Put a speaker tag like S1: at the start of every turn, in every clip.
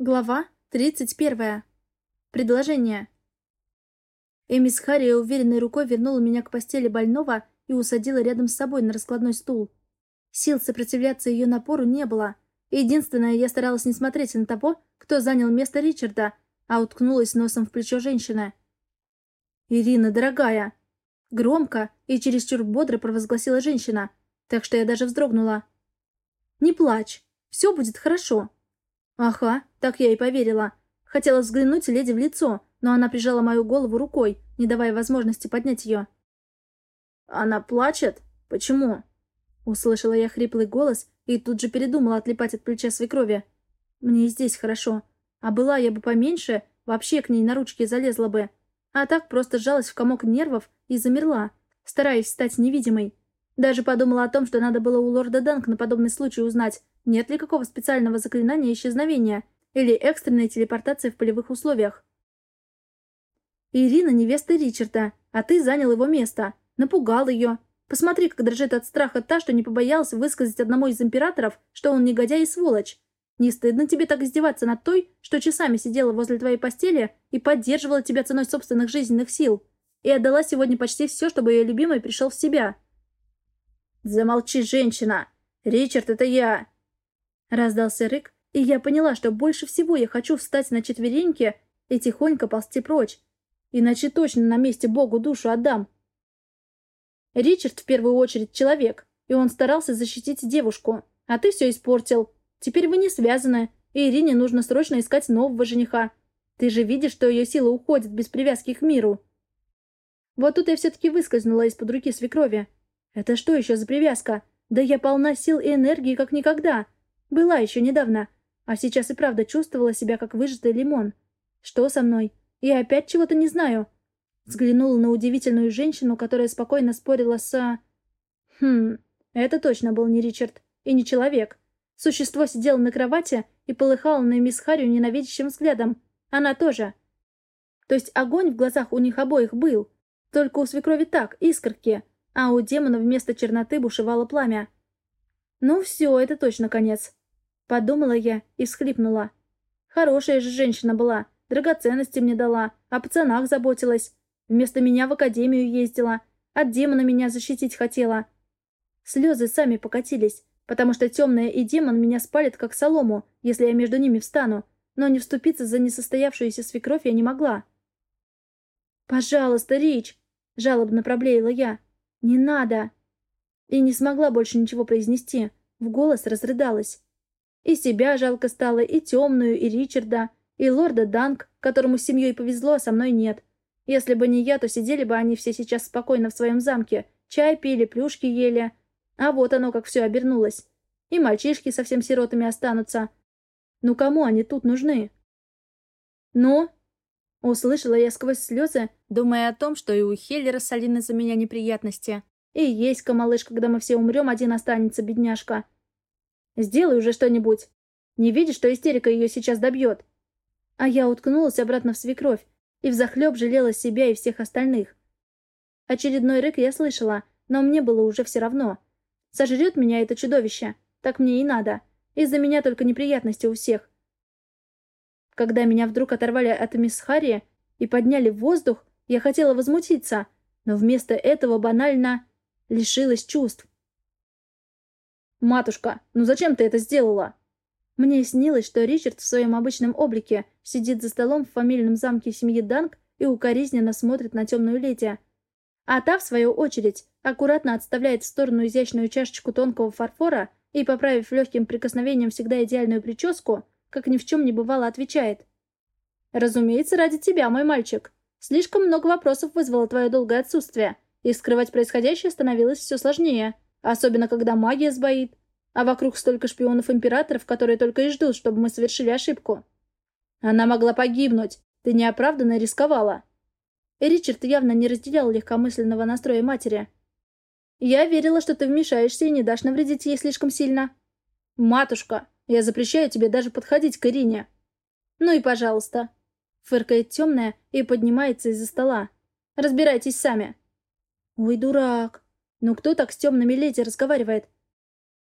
S1: Глава 31. Предложение. Эмис Харри уверенной рукой вернула меня к постели больного и усадила рядом с собой на раскладной стул. Сил сопротивляться ее напору не было. Единственное, я старалась не смотреть на того, кто занял место Ричарда, а уткнулась носом в плечо женщины. «Ирина, дорогая!» Громко и чересчур бодро провозгласила женщина, так что я даже вздрогнула. «Не плачь, все будет хорошо», Ага, так я и поверила. Хотела взглянуть леди в лицо, но она прижала мою голову рукой, не давая возможности поднять ее. «Она плачет? Почему?» Услышала я хриплый голос и тут же передумала отлипать от плеча свекрови. «Мне и здесь хорошо. А была я бы поменьше, вообще к ней на ручки залезла бы. А так просто сжалась в комок нервов и замерла, стараясь стать невидимой. Даже подумала о том, что надо было у лорда Данк на подобный случай узнать, нет ли какого специального заклинания исчезновения или экстренной телепортации в полевых условиях. Ирина невеста Ричарда, а ты занял его место. Напугал ее. Посмотри, как дрожит от страха та, что не побоялась высказать одному из императоров, что он негодяй и сволочь. Не стыдно тебе так издеваться над той, что часами сидела возле твоей постели и поддерживала тебя ценой собственных жизненных сил, и отдала сегодня почти все, чтобы ее любимый пришел в себя. «Замолчи, женщина! Ричард, это я! Раздался рык, и я поняла, что больше всего я хочу встать на четвереньки и тихонько ползти прочь. Иначе точно на месте Богу душу отдам. Ричард в первую очередь человек, и он старался защитить девушку. А ты все испортил. Теперь вы не связаны, и Ирине нужно срочно искать нового жениха. Ты же видишь, что ее сила уходит без привязки к миру. Вот тут я все-таки выскользнула из-под руки свекрови. Это что еще за привязка? Да я полна сил и энергии, как никогда. Была еще недавно, а сейчас и правда чувствовала себя как выжатый лимон. Что со мной? Я опять чего-то не знаю. Взглянула на удивительную женщину, которая спокойно спорила с... Хм, это точно был не Ричард. И не человек. Существо сидело на кровати и полыхало на мисс Харри ненавидящим взглядом. Она тоже. То есть огонь в глазах у них обоих был. Только у свекрови так, искорки, а у демона вместо черноты бушевало пламя. Ну все, это точно конец. Подумала я и всхлипнула. Хорошая же женщина была, драгоценности мне дала, о пацанах заботилась. Вместо меня в академию ездила, от демона меня защитить хотела. Слезы сами покатились, потому что темная и демон меня спалят как солому, если я между ними встану, но не вступиться за несостоявшуюся свекровь я не могла. «Пожалуйста, Рич!» — жалобно проблеяла я. «Не надо!» И не смогла больше ничего произнести, в голос разрыдалась. И себя жалко стало, и темную, и Ричарда, и лорда Данк, которому семьей повезло, а со мной нет. Если бы не я, то сидели бы они все сейчас спокойно в своем замке, чай пили, плюшки ели. А вот оно как все обернулось. И мальчишки совсем сиротами останутся. Ну кому они тут нужны? Ну? Услышала я сквозь слезы, думая о том, что и у Хеллера с Алиной за меня неприятности. И есть малыш, когда мы все умрем, один останется, бедняжка. Сделай уже что-нибудь. Не видишь, что истерика ее сейчас добьет?» А я уткнулась обратно в свекровь и взахлеб жалела себя и всех остальных. Очередной рык я слышала, но мне было уже все равно. Сожрет меня это чудовище. Так мне и надо. Из-за меня только неприятности у всех. Когда меня вдруг оторвали от мисс Харри и подняли в воздух, я хотела возмутиться, но вместо этого банально лишилась чувств. «Матушка, ну зачем ты это сделала?» Мне снилось, что Ричард в своем обычном облике сидит за столом в фамильном замке семьи Данг и укоризненно смотрит на темную леди. А та, в свою очередь, аккуратно отставляет в сторону изящную чашечку тонкого фарфора и, поправив легким прикосновением всегда идеальную прическу, как ни в чем не бывало, отвечает. «Разумеется, ради тебя, мой мальчик. Слишком много вопросов вызвало твое долгое отсутствие, и скрывать происходящее становилось все сложнее». Особенно, когда магия сбоит. А вокруг столько шпионов-императоров, которые только и ждут, чтобы мы совершили ошибку. Она могла погибнуть. Ты неоправданно рисковала. И Ричард явно не разделял легкомысленного настроя матери. Я верила, что ты вмешаешься и не дашь навредить ей слишком сильно. Матушка, я запрещаю тебе даже подходить к Ирине. Ну и пожалуйста. Фыркает темная и поднимается из-за стола. Разбирайтесь сами. Ой, дурак. Но кто так с темными леди разговаривает?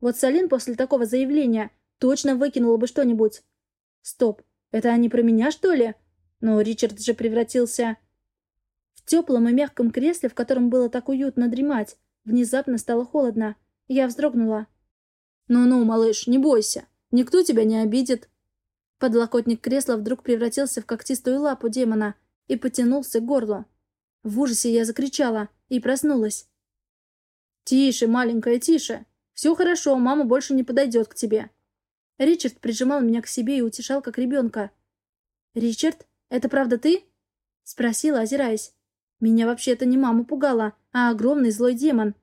S1: Вот Салин после такого заявления точно выкинула бы что-нибудь. Стоп, Это они про меня, что ли? Но Ричард же превратился... В теплом и мягком кресле, в котором было так уютно дремать, внезапно стало холодно. Я вздрогнула. «Ну-ну, малыш, не бойся. Никто тебя не обидит». Подлокотник кресла вдруг превратился в когтистую лапу демона и потянулся к горлу. В ужасе я закричала и проснулась. «Тише, маленькая, тише. Все хорошо, мама больше не подойдет к тебе». Ричард прижимал меня к себе и утешал, как ребенка. «Ричард, это правда ты?» — спросила, озираясь. Меня вообще это не мама пугала, а огромный злой демон.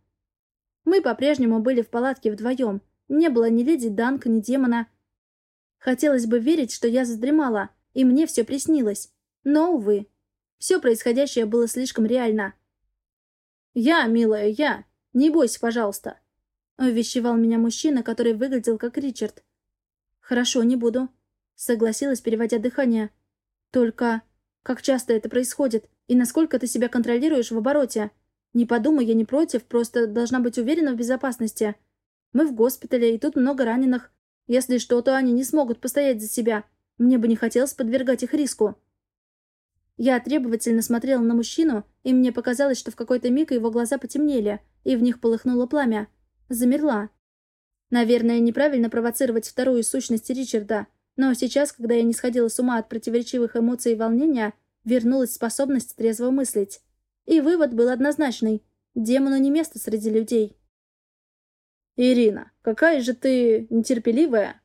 S1: Мы по-прежнему были в палатке вдвоем. Не было ни леди Данка, ни демона. Хотелось бы верить, что я задремала, и мне все приснилось. Но, увы, все происходящее было слишком реально. «Я, милая, я. Не бойся, пожалуйста», — увещевал меня мужчина, который выглядел как Ричард. «Хорошо, не буду», — согласилась, переводя дыхание. «Только как часто это происходит и насколько ты себя контролируешь в обороте? Не подумай, я не против, просто должна быть уверена в безопасности. Мы в госпитале, и тут много раненых. Если что, то они не смогут постоять за себя. Мне бы не хотелось подвергать их риску». Я требовательно смотрела на мужчину, и мне показалось, что в какой-то миг его глаза потемнели, и в них полыхнуло пламя. Замерла. Наверное, неправильно провоцировать вторую сущность Ричарда, но сейчас, когда я не сходила с ума от противоречивых эмоций и волнения, вернулась способность трезво мыслить. И вывод был однозначный. Демону не место среди людей.
S2: «Ирина, какая же ты нетерпеливая!»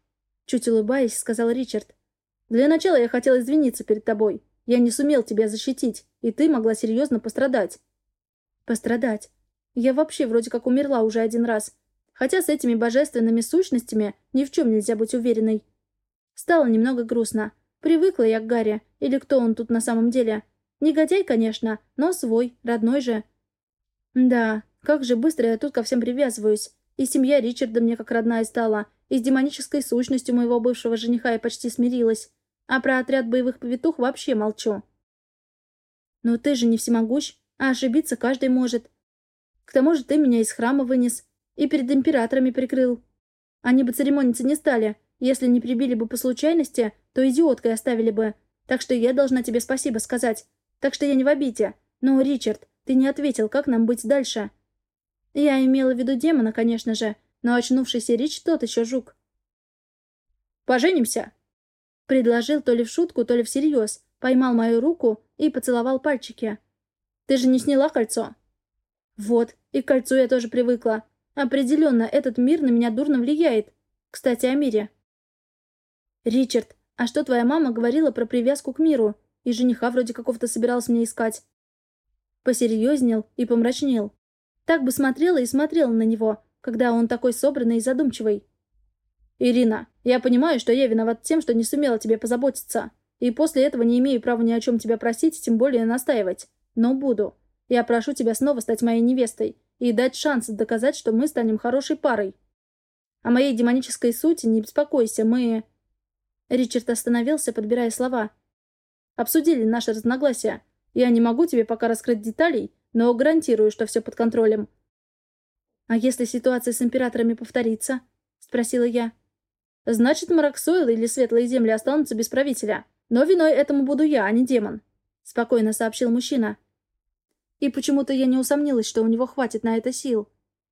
S2: Чуть улыбаясь, сказал Ричард. «Для начала я хотел извиниться перед тобой. Я не сумел тебя защитить, и ты могла серьезно пострадать».
S1: «Пострадать? Я вообще вроде как умерла уже один раз, Хотя с этими божественными сущностями ни в чем нельзя быть уверенной. Стало немного грустно. Привыкла я к Гарри, или кто он тут на самом деле. Негодяй, конечно, но свой, родной же. Да, как же быстро я тут ко всем привязываюсь. И семья Ричарда мне как родная стала, и с демонической сущностью моего бывшего жениха я почти смирилась. А про отряд боевых повитух вообще молчу. Но ты же не всемогущ, а ошибиться каждый может. К тому же ты меня из храма вынес, и перед императорами прикрыл. Они бы церемониться не стали. Если не прибили бы по случайности, то идиоткой оставили бы. Так что я должна тебе спасибо сказать. Так что я не в обиде. Но, Ричард, ты не ответил, как нам быть дальше. Я имела в виду демона, конечно же, но очнувшийся Рич тот еще жук.
S2: «Поженимся?»
S1: Предложил то ли в шутку, то ли всерьез, поймал мою руку и поцеловал пальчики. «Ты же не сняла кольцо?» «Вот, и к кольцу я тоже привыкла. Определенно, этот мир на меня дурно влияет. Кстати, о мире. Ричард, а что твоя мама говорила про привязку к миру? И жениха вроде какого-то собиралась мне искать. Посерьезнел и помрачнел. Так бы смотрела и смотрела на него, когда он такой собранный и задумчивый.
S2: «Ирина, я понимаю, что я виноват тем, что не сумела тебе позаботиться. И после этого не имею права ни о чем тебя просить, тем более настаивать. Но буду. Я прошу тебя снова стать моей невестой и дать шанс доказать, что мы станем хорошей парой. О моей демонической сути не беспокойся, мы...» Ричард остановился, подбирая слова. «Обсудили наши разногласия. Я не могу тебе пока раскрыть деталей, но гарантирую, что все под контролем».
S1: «А если ситуация с императорами повторится?» — спросила я.
S2: «Значит, Мараксойл или Светлые Земли останутся без правителя. Но виной этому буду я, а не демон», — спокойно сообщил мужчина.
S1: И почему-то я не усомнилась, что у него хватит на это сил.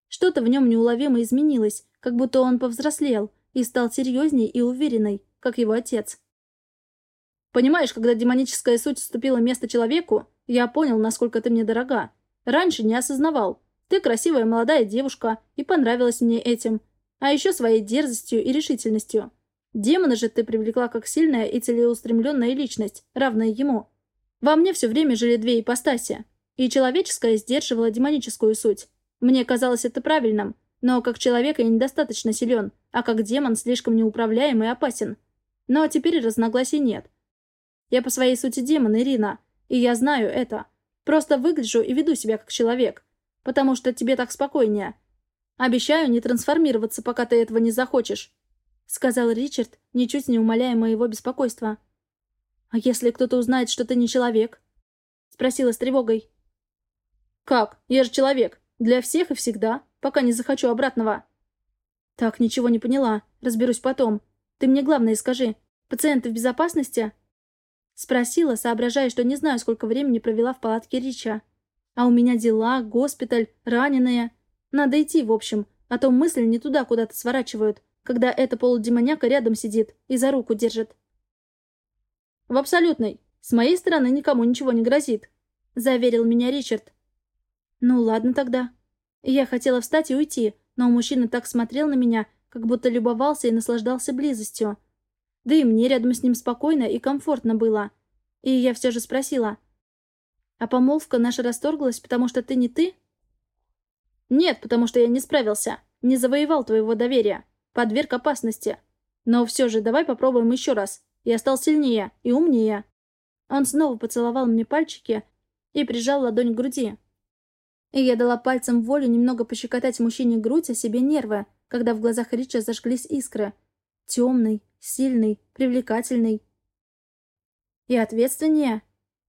S1: Что-то в нем неуловимо изменилось, как будто он повзрослел и стал серьезней и уверенной, как его отец.
S2: «Понимаешь, когда демоническая суть уступила место человеку, я понял, насколько ты мне дорога. Раньше не осознавал. Ты красивая молодая девушка, и понравилась мне этим. А еще своей дерзостью и решительностью. Демона же ты привлекла как сильная и целеустремленная личность, равная ему. Во мне все время жили две ипостаси. И человеческое сдерживало демоническую суть. Мне казалось это правильным, но как человек я недостаточно силен, а как демон слишком неуправляем и опасен. Но теперь разногласий нет. Я по своей сути демон, Ирина, и я знаю это. Просто выгляжу и веду себя как человек, потому что тебе так спокойнее. Обещаю не трансформироваться, пока ты этого не захочешь», — сказал Ричард, ничуть не умаляя моего беспокойства. «А если кто-то узнает, что ты не человек?» — спросила с тревогой. «Как? Я же человек. Для всех и всегда, пока не захочу обратного». «Так, ничего не поняла. Разберусь потом. Ты мне главное скажи.
S1: Пациенты в безопасности?» Спросила, соображая, что не знаю, сколько времени провела в палатке Рича. «А у меня дела, госпиталь, раненые. Надо идти, в общем, а то мысли не туда куда-то сворачивают, когда эта полудемоняка рядом сидит и за руку держит».
S2: «В абсолютной. С моей стороны никому ничего не грозит», — заверил меня Ричард.
S1: «Ну ладно тогда». Я хотела встать и уйти, но мужчина так смотрел на меня, как будто любовался и наслаждался близостью. Да и мне рядом с ним спокойно и комфортно было. И я все же спросила. «А помолвка наша расторглась, потому что ты не ты?»
S2: «Нет, потому что я не справился. Не завоевал твоего доверия. Подверг опасности. Но все же давай попробуем еще раз. Я стал сильнее и умнее».
S1: Он снова поцеловал мне пальчики и прижал ладонь к груди. И я дала пальцем волю немного пощекотать мужчине грудь, о себе нервы, когда в глазах Рича зажглись искры. Темный, сильный, привлекательный. И ответственнее.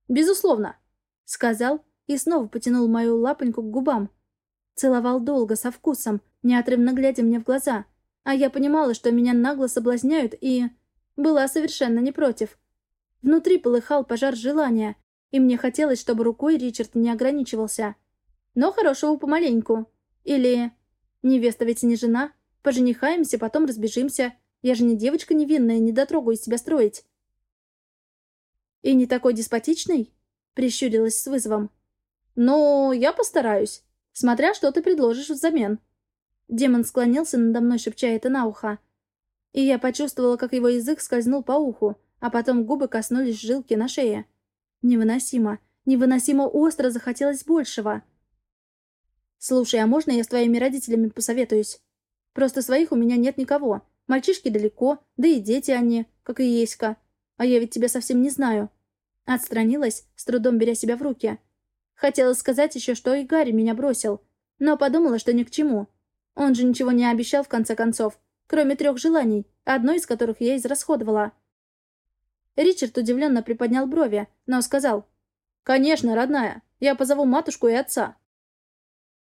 S1: Безусловно, сказал и снова потянул мою лапоньку к губам. Целовал долго, со вкусом, неотрывно глядя мне в глаза. А я понимала, что меня нагло соблазняют, и... Была совершенно не против. Внутри полыхал пожар желания, и мне хотелось, чтобы рукой Ричард не ограничивался. Но хорошего помаленьку. Или... Невеста ведь не жена. Поженихаемся, потом разбежимся. Я же не девочка невинная, не дотрогу из себя строить. И не такой деспотичный? Прищурилась с вызовом.
S2: Ну, я постараюсь. Смотря, что ты предложишь взамен.
S1: Демон склонился надо мной, шепча это на ухо. И я почувствовала, как его язык скользнул по уху, а потом губы коснулись жилки на шее. Невыносимо, невыносимо остро захотелось большего. «Слушай, а можно я с твоими родителями посоветуюсь? Просто своих у меня нет никого. Мальчишки далеко, да и дети они, как и Еська. А я ведь тебя совсем не знаю». Отстранилась, с трудом беря себя в руки. Хотела сказать еще, что и Гарри меня бросил, но подумала, что ни к чему. Он же ничего не обещал в конце концов, кроме трех желаний, одно из которых я израсходовала. Ричард удивленно приподнял брови, но сказал.
S2: «Конечно, родная. Я позову матушку и отца.